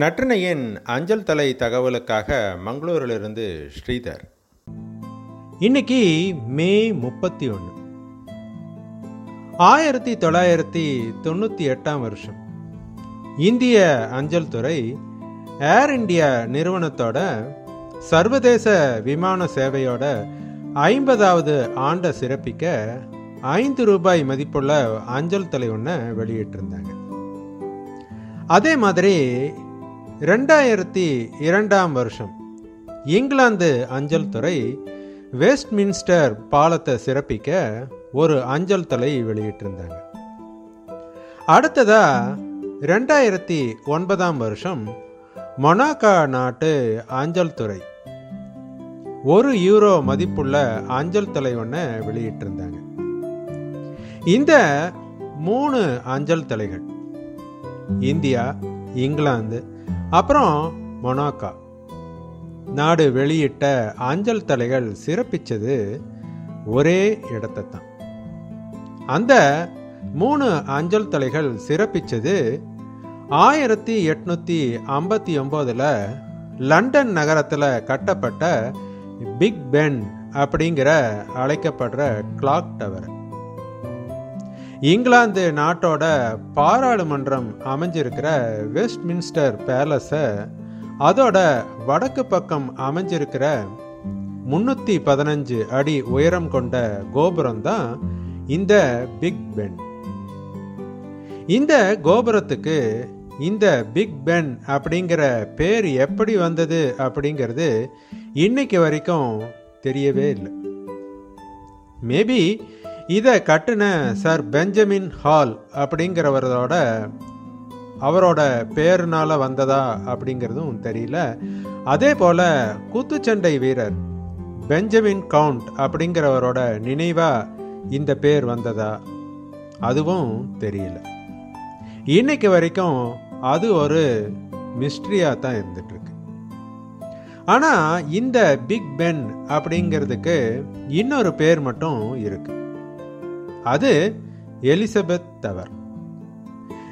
நற்றினையின் அஞ்சல் தலை தகவலுக்காக மங்களூரிலிருந்து ஸ்ரீதர். இன்னைக்கு மே முப்பத்தி ஒன்று ஆயிரத்தி தொள்ளாயிரத்தி தொண்ணூற்றி எட்டாம் வருஷம். இந்திய அஞ்சல் துறை ஏர் இந்தியா நிறுவனத்தோட சர்வதேச விமான சேவையோட ஐம்பதாவது ஆண்டை சிறப்பிக்க ஐந்து ரூபாய் மதிப்புள்ள அஞ்சல் தலை ஒன்று வெளியிட்டிருந்தாங்க. அதே மாதிரி ரெண்டாயிரத்தி இரண்டாம் வருஷம். இங்கிலாந்து அஞ்சல் துறை வெஸ்ட்மின்ஸ்டர் பாலத்தை சிறப்பிக்க ஒரு அஞ்சல் தலை வெளியிட்டிருந்தாங்க. அடுத்ததா ரெண்டாயிரத்தி ஒன்பதாம் வருஷம் மொனாக்கா நாட்டு அஞ்சல் துறை. ஒரு யூரோ மதிப்புள்ள அஞ்சல் தலை ஒன்றை வெளியிட்டிருந்தாங்க. இந்த மூணு அஞ்சல் தலைகள் இந்தியா இங்கிலாந்து அப்புறம் மொனாக்கா. நாடு வெளியிட்ட அஞ்சல் தலைகள் சிறப்பிச்சது ஒரே இடத்தை தான் அந்த மூணு அஞ்சல் தலைகள் சிறப்பிச்சது ஆயிரத்தி எட்நூத்தி ஐம்பத்தி ஒம்போதில் லண்டன் நகரத்தில் கட்டப்பட்ட பிக் பென் அப்படிங்கிற அழைக்கப்படுற கிளாக் டவர். இங்கிலாந்து நாட்டோட பாராளுமன்றம் அமைஞ்சிருக்கிற வெஸ்ட்மின்ஸ்டர் பேலஸை அதோட வடக்கு பக்கம் அமைஞ்சிருக்கிற முன்னூற்றி பதினஞ்சு அடி உயரம் கொண்ட கோபுரம் தான் இந்த பிக் பென் இந்த கோபுரத்துக்கு இந்த பிக் பென் அப்படிங்கிற பேர் எப்படி வந்தது அப்படிங்கிறது இன்னைக்கு வரைக்கும் தெரியவே இல்லை. மேபி இதை கட்டின சார் பெஞ்சமின் ஹால் அப்படிங்கிறவரோட அவரோட பேருனால வந்ததா அப்படிங்கிறதும் தெரியல. அதே போல குத்துச்சண்டை வீரர் பெஞ்சமின் கவுண்ட் அப்படிங்கிறவரோட நினைவா இந்த பேர் வந்ததா அதுவும் தெரியல. இன்னைக்கு வரைக்கும் அது ஒரு மிஸ்ட்ரியா தான் இருந்துட்டு இருக்கு ஆனா இந்த பிக் பென் அப்படிங்கிறதுக்கு இன்னொரு பேர் மட்டும் இருக்கு. அது எலிசபெத் டவர்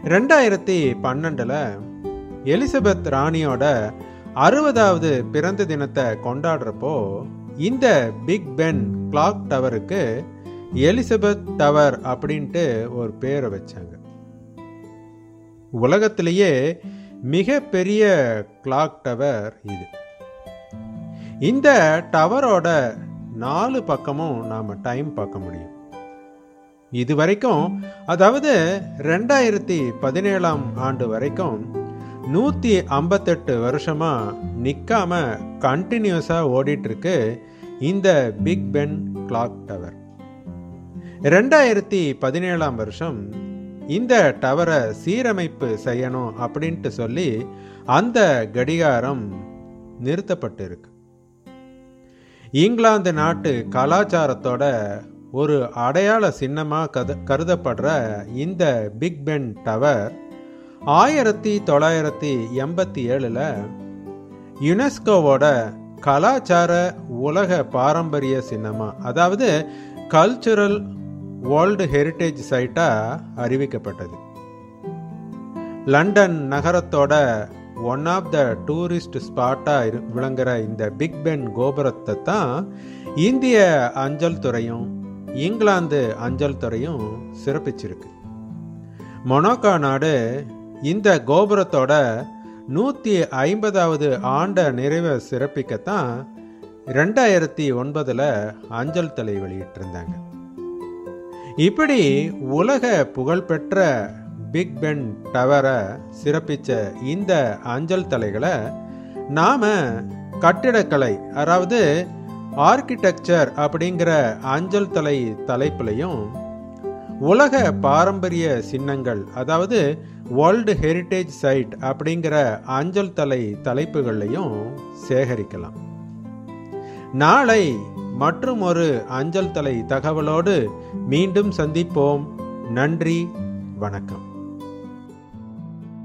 ரெண்டாயிரத்தி பன்னெண்டில் எலிசபெத் ராணியோட அறுபதாவது பிறந்த தினத்தை கொண்டாடுறப்போ இந்த பிக் பென் கிளாக் டவருக்கு எலிசபெத் டவர் அப்படின்ட்டு ஒரு பேரை வச்சாங்க. உலகத்திலேயே மிக பெரிய கிளாக் டவர் இது. இந்த டவரோட நாலு பக்கமும் நாம் டைம் பார்க்க முடியும். இது வரைக்கும் அதாவது ரெண்டாயிரத்தி பதினேழாம் ஆண்டு வரைக்கும் நூற்றி ஐம்பத்தெட்டு வருஷமாக நிற்காம கண்டினியூஸாக ஓடிட்டுருக்கு இந்த பிக் பென் கிளாக் டவர் ரெண்டாயிரத்தி பதினேழாம் வருஷம் இந்த டவரை சீரமைப்பு செய்யணும் அப்படின்ட்டு சொல்லி அந்த கடிகாரம் நிறுத்தப்பட்டு இருக்கு இங்கிலாந்து நாட்டு கலாச்சாரத்தோட ஒரு அடையாள சின்னமாக கத கருதப்படுற இந்த பிக் பென் டவர் ஆயிரத்தி தொள்ளாயிரத்தி எண்பத்தி ஏழில் யுனெஸ்கோவோட கலாச்சார உலக பாரம்பரிய சின்னமா அதாவது கல்ச்சுரல் வேர்ல்டு ஹெரிட்டேஜ் சைட்டாக அறிவிக்கப்பட்டது. லண்டன் நகரத்தோட ஒன் ஆஃப் த டூரிஸ்ட் ஸ்பாட்டாக விளங்குற இந்த பிக் பென் கோபுரத்தை தான் இந்திய அஞ்சல் துறையும் இங்கிலாந்து அஞ்சல் துறையும் சிறப்பிச்சிருக்கு. மொனாக்கா நாடு இந்த கோபுரத்தோட நூற்றி ஐம்பதாவது ஆண்ட நிறைவை சிறப்பிக்கத்தான் ரெண்டாயிரத்தி ஒன்பதில் அஞ்சல் தலை வெளியிட்டிருந்தாங்க. இப்படி உலக புகழ்பெற்ற பிக் பென் டவரை சிறப்பித்த இந்த அஞ்சல் தலைகளை நாம் கட்டிடக்கலை அதாவது ஆர்கிடெக்சர் அப்படிங்கிற அஞ்சல் தலை தலைப்புலையும் உலக பாரம்பரிய சின்னங்கள் அதாவது வேர்ல்டு ஹெரிட்டேஜ் சைட் அப்படிங்கிற அஞ்சல் தலை தலைப்புகள்லையும் சேகரிக்கலாம். நாளை மற்றும் ஒரு அஞ்சல் தலை தகவலோடு மீண்டும் சந்திப்போம். நன்றி வணக்கம்.